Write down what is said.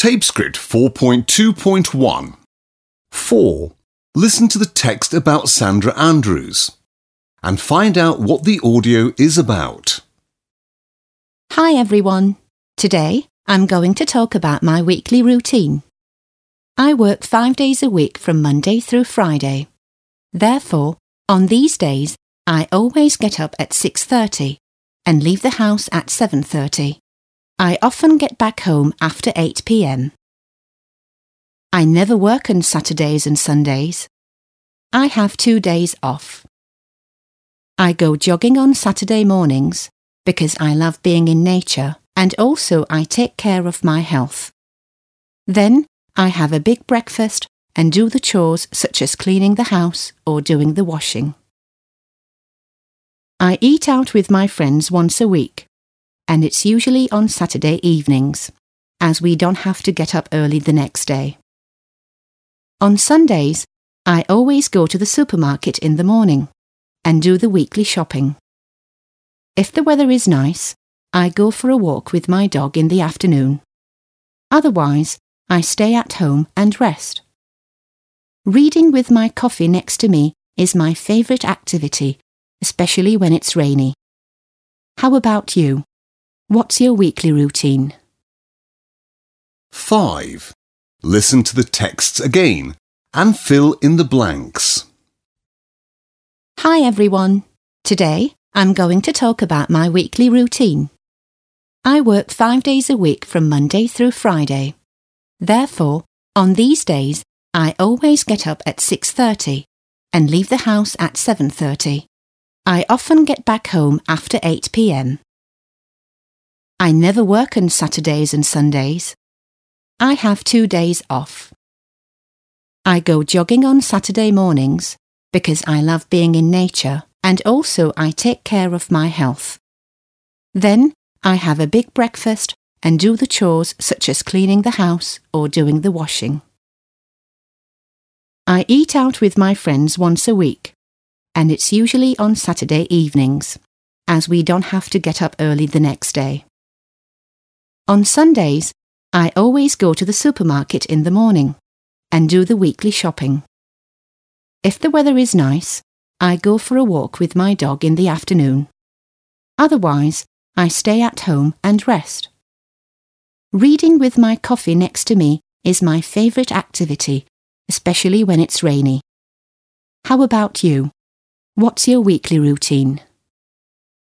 Tape script 4.2.1. 4. Listen to the text about Sandra Andrews and find out what the audio is about. Hi everyone. Today I'm going to talk about my weekly routine. I work five days a week from Monday through Friday. Therefore, on these days, I always get up at 6.30 and leave the house at 7.30. I often get back home after 8 pm. I never work on Saturdays and Sundays. I have two days off. I go jogging on Saturday mornings because I love being in nature and also I take care of my health. Then I have a big breakfast and do the chores such as cleaning the house or doing the washing. I eat out with my friends once a week and it's usually on Saturday evenings, as we don't have to get up early the next day. On Sundays, I always go to the supermarket in the morning and do the weekly shopping. If the weather is nice, I go for a walk with my dog in the afternoon. Otherwise, I stay at home and rest. Reading with my coffee next to me is my favourite activity, especially when it's rainy. How about you? What's your weekly routine? 5. Listen to the texts again and fill in the blanks. Hi everyone. Today I'm going to talk about my weekly routine. I work five days a week from Monday through Friday. Therefore, on these days, I always get up at 6.30 and leave the house at 7.30. I often get back home after 8 pm. I never work on Saturdays and Sundays. I have two days off. I go jogging on Saturday mornings because I love being in nature and also I take care of my health. Then I have a big breakfast and do the chores such as cleaning the house or doing the washing. I eat out with my friends once a week, and it's usually on Saturday evenings, as we don't have to get up early the next day. On Sundays, I always go to the supermarket in the morning and do the weekly shopping. If the weather is nice, I go for a walk with my dog in the afternoon. Otherwise, I stay at home and rest. Reading with my coffee next to me is my favourite activity, especially when it's rainy. How about you? What's your weekly routine?